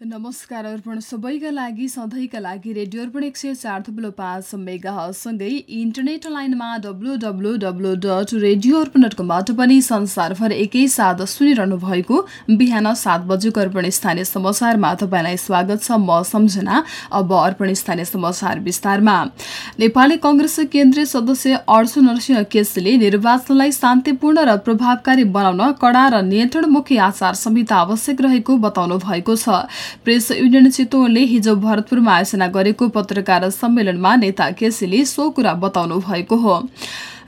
नमस्कार अर्पण सबैका लागि सधैँका लागि रेडियो अर्पण एक सय चार थुप्रो पाँच मेगासँगै इन्टरनेट लाइनमा W W W dot radio Arpan dot कमबाट पनि संसारभर एकैसाथ सुनिरहनु भएको बिहान सात बजेको अर्पण स्थानीय समाचारमा तपाईँलाई स्वागत छ म सम्झना अब अर्पण स्थानीय समाचार विस्तारमा। नेपाली कंग्रेस केन्द्रीय सदस्य अर्जुन नरसिंह केसीले निर्वाचनलाई शान्तिपूर्ण र प्रभावकारी बनाउन कडा र नियन्त्रणमुखी आचार संहिता आवश्यक रहेको बताउनु भएको छ। प्रेस युनियन चितवनले हिजो भरतपुरमा आयोजना गरेको पत्रकार सम्मेलनमा नेता केसीले सो कुरा बताउनु भएको हो।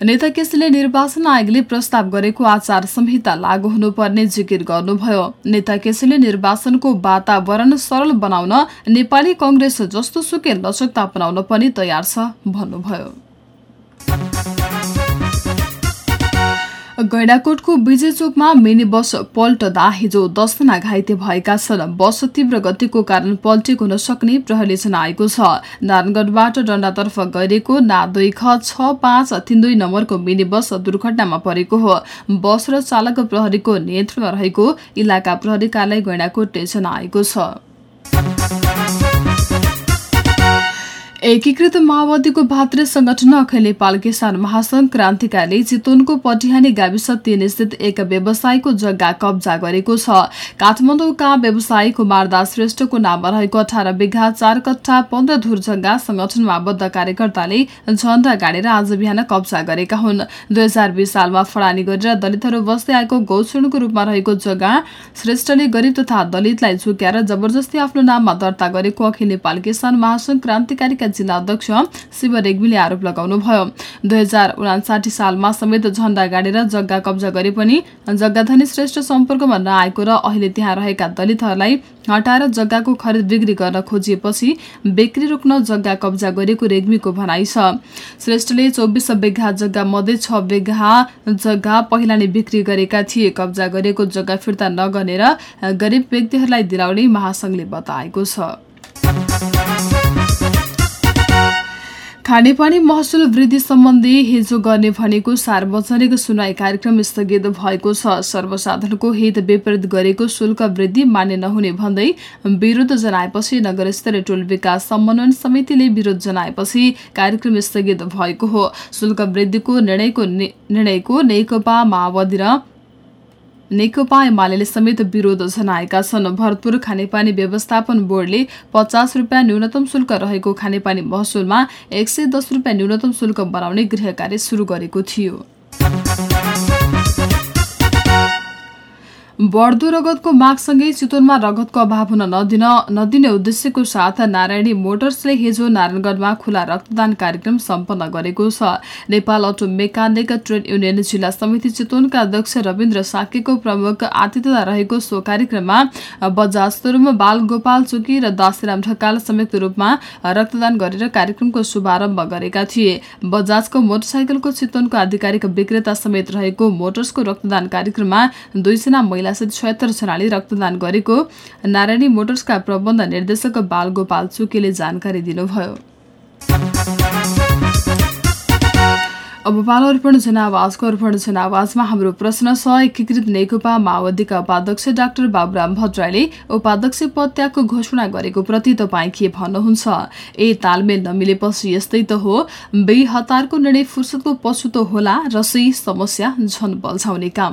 नेता केसीले निर्वाचन आयोगले प्रस्ताव गरेको आचार संहिता लागू हुनुपर्ने जिकिर गर्नुभयो। नेता केसीले निर्वाचनको वातावरण सरल बनाउन नेपाली कंग्रेस जस्तो सुकै लचकता अपनाउन पनि तयार छ भन्नुभयो। गैडाकोटको विजय चोकमा मिनी बस पल्टदा हिजो दसजना घाइते भएका छन्। बस तीव्र गतिको कारण पल्टेको हुन सक्ने प्रहरीले जनाएको छ। नारायणगढबाट डण्डातर्फ गइरहेको ना दुई ख छ पाँच तिन दुई नम्बरको मिनी बस दुर्घटनामा परेको हो। बस र चालक प्रहरीको नियन्त्रणमा रहेको इलाका प्रहरी कार्यालय गैडाकोटले जनाएको छ। एकीकृत माओवादीको भातृ संगठन अखिल नेपाल किसान महासंघ क्रान्तिकारीले चितवनको पटिहानी गाविस तीन स्थित एक व्यवसायीको जग्गा कब्जा गरेको छ। काठमाडौँका व्यवसायी कुमारदास श्रेष्ठको नाममा रहेको अठार बिघा चार कट्ठा पन्ध्र धुर जग्गा संगठनमा आबद्ध कार्यकर्ताले झण्डा गाडेर आज बिहान कब्जा गरेका हुन्। दुई सालमा फडानी गरेर दलितहरू बस्दै आएको गौचरणको रूपमा रहेको जग्गा श्रेष्ठले गरिब तथा दलितलाई झुक्याएर जबरजस्ती आफ्नो नाममा दर्ता गरेको अखिल नेपाल किसान महासंघ क्रान्तिकारीका जिल्ला अध्यक्ष शिव रेग्मीले आरोप लगाउनुभयो दुई हजार उनासाठी सालमा समेत झण्डा गाडेर जग्गा कब्जा गरे पनि जग्गाधनी श्रेष्ठ सम्पर्कमा नआएको र अहिले त्यहाँ रहेका दलितहरूलाई हटाएर जग्गाको खरिद बिक्री गर्न खोजिएपछि बिक्री रोक्न जग्गा कब्जा गरेको रेग्मीको भनाइ छ। श्रेष्ठले चौबिस बिघा जग्गा मध्ये छ बिघा जग्गा पहिला नै बिक्री गरेका थिए। कब्जा गरेको जग्गा फिर्ता नगर्ने र गरिब व्यक्तिहरूलाई दिलाउने महासंघले बताएको छ। खानेपानी महसुल वृद्धि सम्बन्धी हिजो गर्ने भनेको सार्वजनिक सुनाई कार्यक्रम स्थगित भएको छ। सर्वसाधारणको हित विपरीत गरेको शुल्क वृद्धि मान्य नहुने भन्दै विरोध जनाएपछि नगर स्तरीय टोल विकास समन्वयन समितिले विरोध जनाएपछि कार्यक्रम स्थगित भएको हो। शुल्क वृद्धिको निर्णयको निर्णयको नेकपा माओवादी र नेकपा एमाले समेत विरोध जनाएका छन्। भरतपुर खानेपानी व्यवस्थापन बोर्डले पचास रुपियाँ न्यूनतम शुल्क रहेको खानेपानी महसुलमा एक सय दस रुपियाँ न्यूनतम शुल्क बनाउने गृह कार्य शुरू गरेको थियो। बढ्दो रगतको मागसँगै चितवनमा रगतको अभाव हुन नदिन नदिने उद्देश्यको साथ नारायणी मोटर्सले हिजो नारायणगढमा खुला रक्तदान कार्यक्रम सम्पन्न गरेको छ। Nepal auto mechanic trade union जिल्ला समिति चितवनका अध्यक्ष रविन्द्र साकेको प्रमुख आतिथ्यता रहेको सो कार्यक्रममा बजाज तरुम बाल गोपाल चुकी र दासीराम ढकाल संयुक्त रूपमा रक्तदान गरेर कार्यक्रमको शुभारम्भ गरेका थिए। बजाजको मोटरसाइकलको चितवनको आधिकारिक विक्रेता समेत रहेको मोटर्सको रक्तदान कार्यक्रममा दुईजना महिला महिलासहित छयत्तर जनाले रक्तदान गरेको नारायणी मोटर्सका प्रबन्ध निर्देशक बाल गोपाल चुकेले जानकारी दिनुभयो। अब पालो अर्पण जनावाजको अर्पण जनावाजमा हाम्रो प्रश्न छ एकीकृत नेकपा माओवादीका उपाध्यक्ष डाक्टर बाबुराम भट्टराईले उपाध्यक्ष पद त्यागको घोषणा गरेको प्रति तपाईँ के भन्नुहुन्छ? ए तालमेल नमिलेपछि यस्तै त हो। बे हतारको निर्णय फुर्सदको पछुतो होला र सही समस्या झन बल्झाउने काम।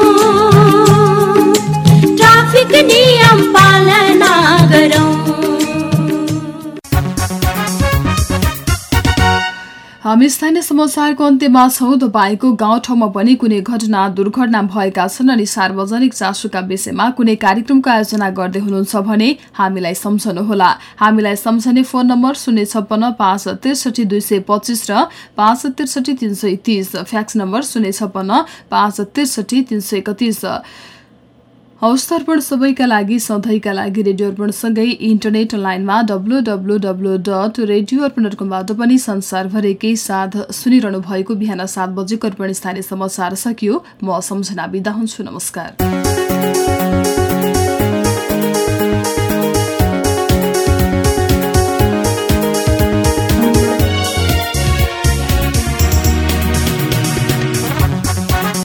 हामी स्थानीय समाचारको अन्त्यमा छौँ तपाईँको गाउँठाउँमा पनि कुनै घटना दुर्घटना भएका छन् अनि सार्वजनिक चासोका विषयमा कुनै कार्यक्रमको आयोजना गर्दै हुनुहुन्छ भने हामीलाई सम्झनुहोला। हामीलाई सम्झने फोन नम्बर शून्य छप्पन्न पाँच त्रिसठी दुई सय पच्चिस र पाँच त्रिसठी तिन सय तिस फ्याक्स नम्बर शून्य छप्पन्न पाँच त्रिसठी तिन सय एकतिस। हवस् सबैका लागि सधैँका लागि रेडियो अर्पणसँगै इन्टरनेट लाइनमा डब्लु डट रेडियो अर्पण पनि संसारभरिकै साथ सुनिरहनु भएको बिहान सात बजेको अर्पण स्थानीय समाचार सकियो। म सम्झना बिदा हुन्छु। नमस्कार।